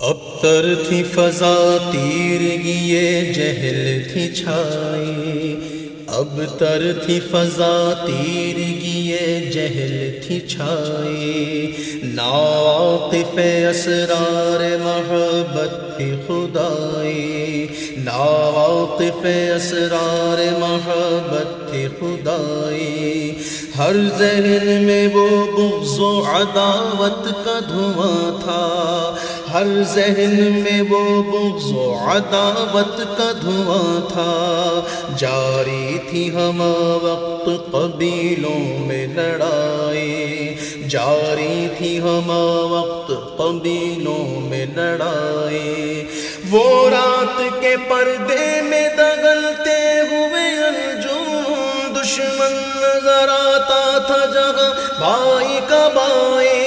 اب تر تھی فضا تیر گیے جہل تھی چھائی۔ اب تر تھی فضا تیر گیے جہل تھی چھائی۔ ناقف اسرار محبت تھی خدائی۔ ناقف اسرار محبت تھی خدائی۔ ہر ذہن میں وہ بغض و عداوت کا دھواں تھا۔ ہر ذہن میں وہ بغض و عداوت کا دھواں تھا۔ جاری تھی ہم وقت قبیلوں میں لڑائی۔ جاری تھی ہم وقت قبیلوں میں لڑائی۔ وہ رات کے پردے میں دگلتے ہوئے ارجن دشمن نظر آتا تھا جگہ بھائی کا بائی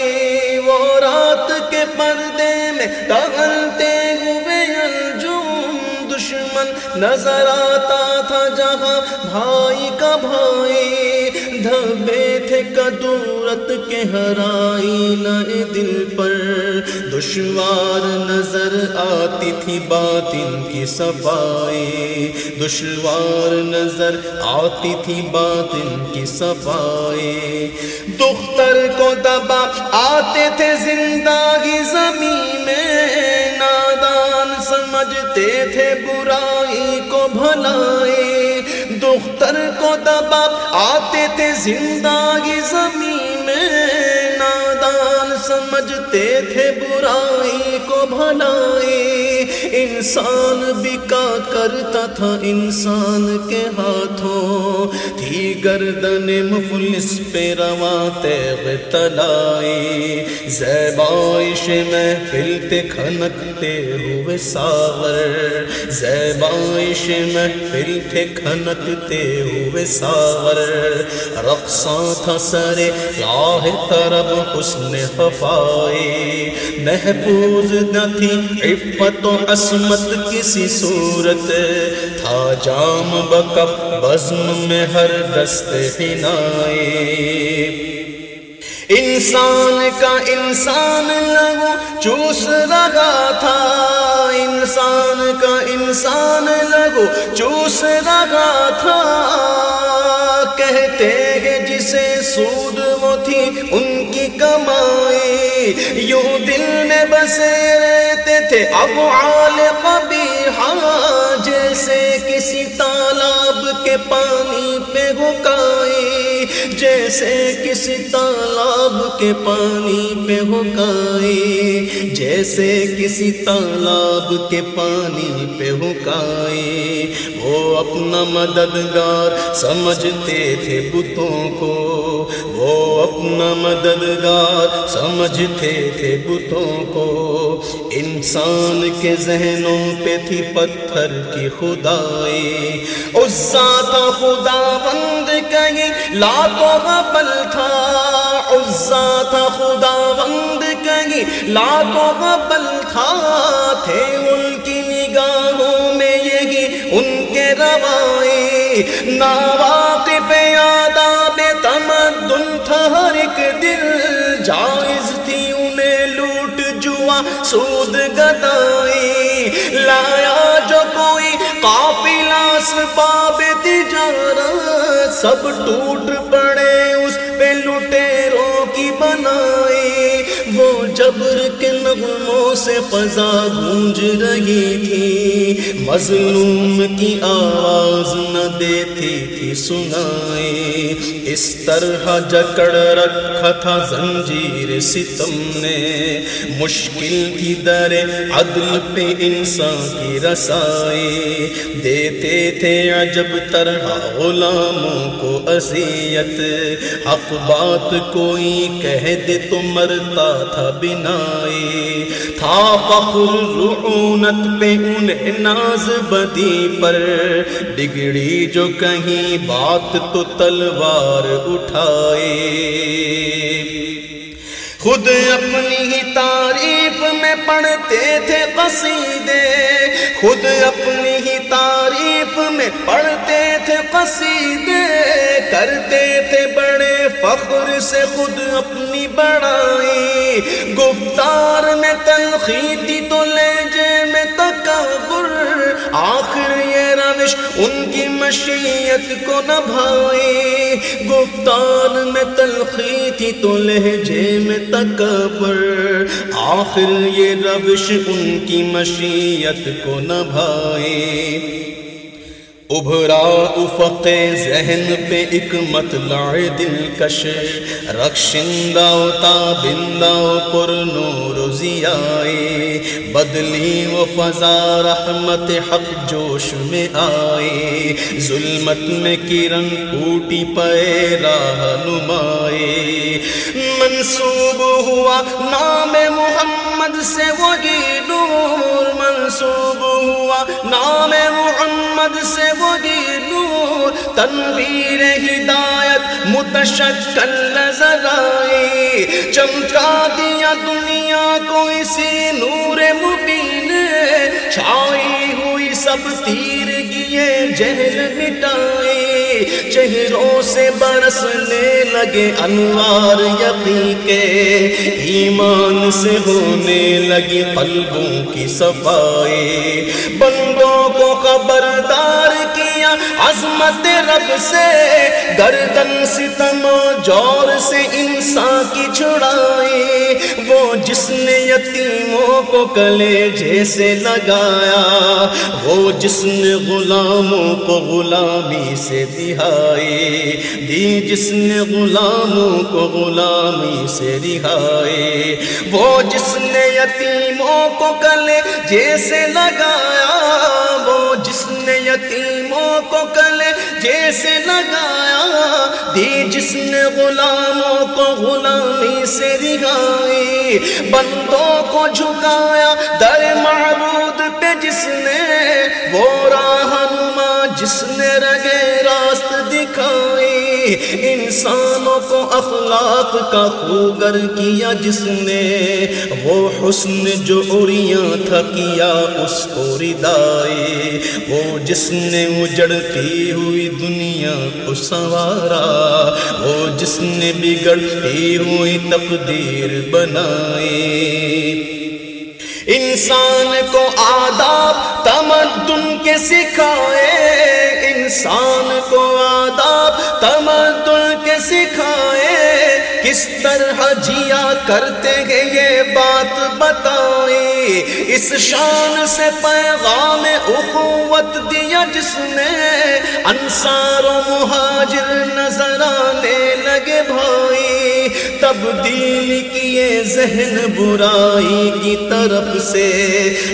ٹہلتے ہوئے الجم دشمن نظر آتا تھا جہاں بھائی کا بھائی دھبے تھے کدورت کے ہرائی نئے دل پر دشوار نظر آتی تھی باطن کی صفائی دشوار نظر آتی تھی باطن کی صفائی دختر کو دبا آتے تھے زندگی زمین سمجھتے تھے برائی کو بھلائی دختر کو دبا، آتے تھے زندگی زمین میں، نادان سمجھتے تھے برائی کو بھلائی انسان بکا کرتا تھا انسان کے ہاتھوں۔ تھی گردن مفلس پہ رواں تیغ تلائی۔ زیبائش محفل تے کھنکتے ہوئے ساور۔ زیبائش محفل تے کھنکتے ہوئے ساور۔ رقصاں تھا سرے راہ طرب حسن خفائی محفوظ نہ تھی۔ عفت و عصمت کسی صورت تھا۔ جام بکف بزم میں ہر دست حنائی انسان کا انسان لگو چوس رہا تھا۔ انسان کا انسان لگو چوس رہا تھا۔ کہتے یوں دل میں بسے رہتے تھے افعال قبیحہ جیسے کسی تالاب کے پانی جیسے کسی تالاب کے پانی پہ ہکائی جیسے کسی تالاب کے پانی پہ ہکائی وہ اپنا مددگار سمجھتے تھے بتوں کو۔ وہ اپنا مددگار سمجھتے تھے بتوں کو۔ انسان کے ذہنوں پہ تھی پتھر کی خدائی اس تھا خدا بند کہیں لاکھوں غبل تھا اس تھا خدا بند کہیں لاکھوں غبل تھا۔ تھے ان کی نگاہوں میں یہی ان کے روائی۔ ناواقف آداب تمدن تھا، ہر ایک دل جائز تھی، انہیں لوٹ جوا سود گدائی۔ لایا جو کوئی قافلہ اسباب تجارت، سب ٹوٹ پڑے۔ قبر نغموں سے فضا گونج رہی تھی، مظلوم کی آواز نہ دیتی تھی سنائی۔ اس طرح جکڑ رکھا تھا زنجیر ستم نے۔ مشکل کی در عدل پہ انسان کی رسائی۔ دیتے تھے عجب طرح غلاموں کو اذیت۔ حق بات کوئی کہہ دے تو مرتا تھا بنائی تھا فخر رعونت پہ انہیں ناز بدی پر۔ بگڑی جو کہیں بات تو تلوار اٹھائے۔ خود اپنی ہی تعریف میں پڑھتے تھے قصیدے۔ خود اپنی ہی تعریف میں پڑھتے تھے قصیدے۔ کرتے تھے بڑے فخر سے خود اپنی بڑائی گفتار میں تنخی تھی تو تکبر۔ آخر یہ روش ان کی مشیت کو نہ بھائے گفتار میں تلخی تھی تو لہجے میں تکبر۔ آخر یہ روش ان کی مشیت کو نہ بھائے ابھرا افق ذہن پہ ایک مطلع دلکش رخشندہ تابندہ پر نور ضیائے بدلی و فضا رحمت حق جوش میں آئے۔ ظلمت میں کرن پھوٹی پے راہ نمائے۔ منصوب ہوا نام محمد سے وہی نور، منصوب ہوا نام محمد محمد سے وہی نور، تنویر ہدایت، متشکل نظر آئے چمکا دیا دنیا کو اسی نور مبین۔ چھائی ہوئی سب تیر گئے جہل مٹائے چہروں سے برسنے لگے انوار یقین کے۔ ایمان سے ہونے لگی قلبوں کی صفائی۔ بندوں کو خبردار کیا عظمت رب سے، گردن ستم جور سے انسان کی چھڑائی۔ وہ جس نے یتیموں کو کلے جیسے لگایا، وہ جس نے غلاموں کو غلامی سے دہائے دی جس نے غلاموں کو غلامی سے رہائے وہ جس نے یتیموں کو کلے جیسے لگایا جیسے لگایا دی جس نے غلاموں کو غلامی سے رہائی، بندوں کو جھکایا، در معبود پہ جس نے وہ راہنما جس نے رگے راست دکھائی۔ انسانوں کو اخلاق کا خوگر کیا جس نے، وہ حسن جو اڑیاں تھا کیا اس کو ردائے۔ وہ جس نے اجڑتی ہوئی دنیا کو سنوارا۔ وہ جس نے بگڑتی ہوئی تقدیر بنائی انسان کو آداب، تمدن کے سکھائے۔ انسان جیا کرتے ہیں یہ بات بتائیں۔ اس شان سے پیغام اخوت دیا جس نے انصار و مہاجر نظر آنے لگے بھائی تبدیل کیے ذہن برائی کی طرف سے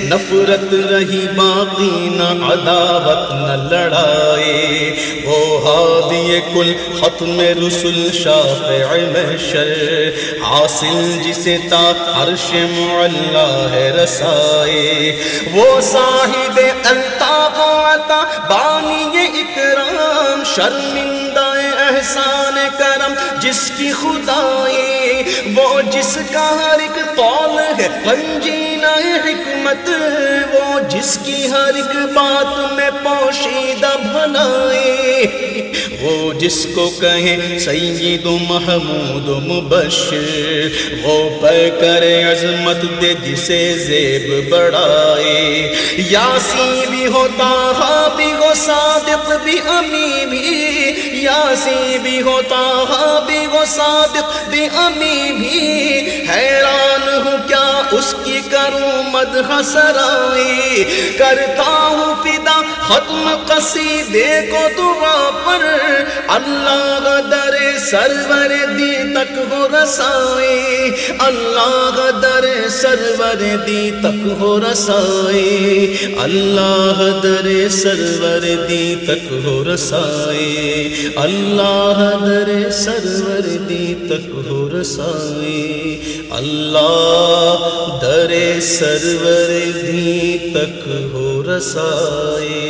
نفرت رہی، باقی نہ عداوت، نہ لڑائے وہ ہادی کل ختم رسول شافع محشر، حاصل جسے تا عرش معلا ہے رسائے وہ صاحب الطاف عطا بانی اکرام، شرمندہ احسان کرم جس کی خدائی وہ جس کا ہر ایک قول ہے پنجینہ حکمت، وہ جس کی ہر ایک بات میں پوشیدہ بنائے وہ جس کو کہیں سید و محمود و مبشر، وہ پر کرے عظمت دے جسے زیب بڑھائے۔ یاسی بھی ہوتا ہاں بھی ہو، صادق بھی امی بھی۔ یاسی بھی ہوتا ہاں بھی وہ صادق بھی امی بھی حیران ہوں کیا اس کی کروں مد سرائی؟ کرتا ہوں فدا، ختم قصیدے کو دعا پر، اللہ در سرور دی تک ہو رسائی اللہ در سرور دی تک ہو رسائی اللہ در سرور دی تک ہو رسائی اللہ در سرور دی تک ہو رسائی اللہ در سرور دی تک ہو رسائی